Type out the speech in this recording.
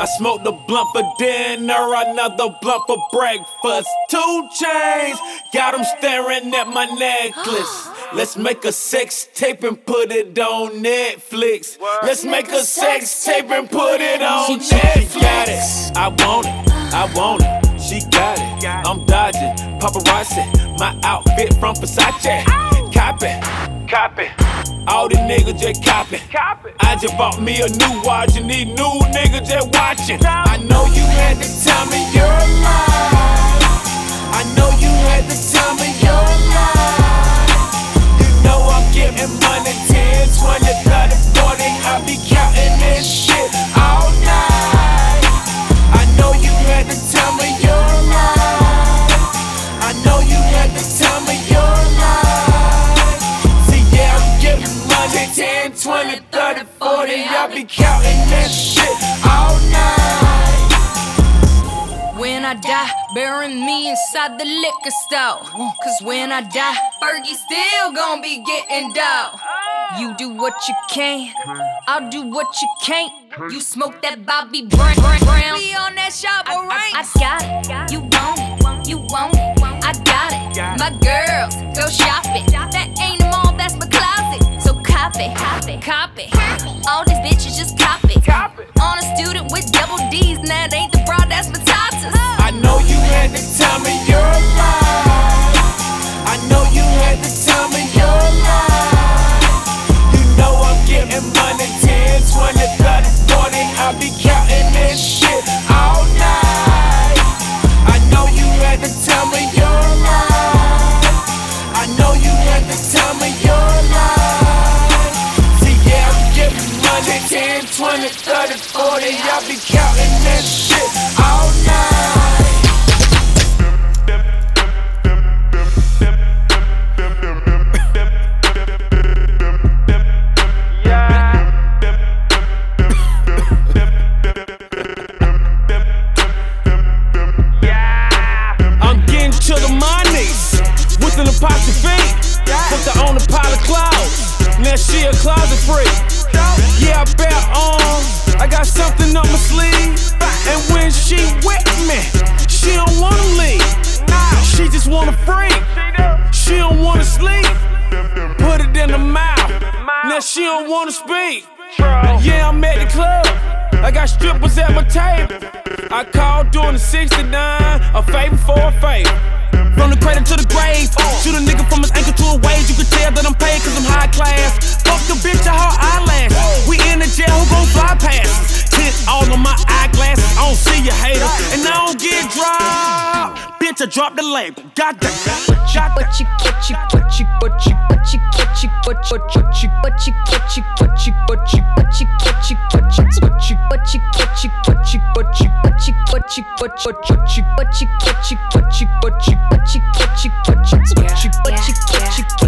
I smoked a blunt for dinner, another blunt for breakfast. Two chains, got them staring at my necklace. Let's make a sex tape and put it on Netflix. Let's make a sex tape and put it on Netflix. She got it, I want it, I want it. She got it, I'm dodging, paparazzi. My outfit from Versace. Copy copy. All the niggas just copy. I just bought me a new watch and these new niggas just watching. I know you had the time of your life. I know you had the time 40. I be counting that shit all night. When I die, bury me inside the liquor store. Cause when I die, Fergie still gon' be getting dough. You do what you can, I'll do what you can't. You smoke that Bobby Brown, Brown. We on that shop. I, I, I got it, you want it, you want it, I got it. My girls go shopping, that ain't a mall, that's my closet copy, copy, copy. All these bitches just copy. copy. On a student with double D's, now that ain't the broad, that's tatas. I know you had the time of your life. 20, 30, 40, y'all be counting that shit all night. I'm getting to the money with an. Put on a pile of clouds. Now she a closet freak. Got something up my sleeve. And when she with me, she don't wanna leave. She just wanna freak. She don't wanna sleep. Put it in the mouth. Now she don't wanna speak. Yeah, I'm at the club. I got strippers at my table. I called during the 69, a favor for a favor. From the cradle to the grave. Shoot a nigga from his ankle to a wage. You can tell that I'm paid cause I'm high class. Fuck the bitch, I ring on my eyeglasses. I don't see your hater, and I don't get dropped. Bitch, I drop the label. Got that. Got that. What you get, you get, you what you what you get, you what you what you what you get, you what you what you what you get, you what you what you what you get, you what you what you what you what you what you what you what you get, you what you what you what you get, you what you what you what you get, you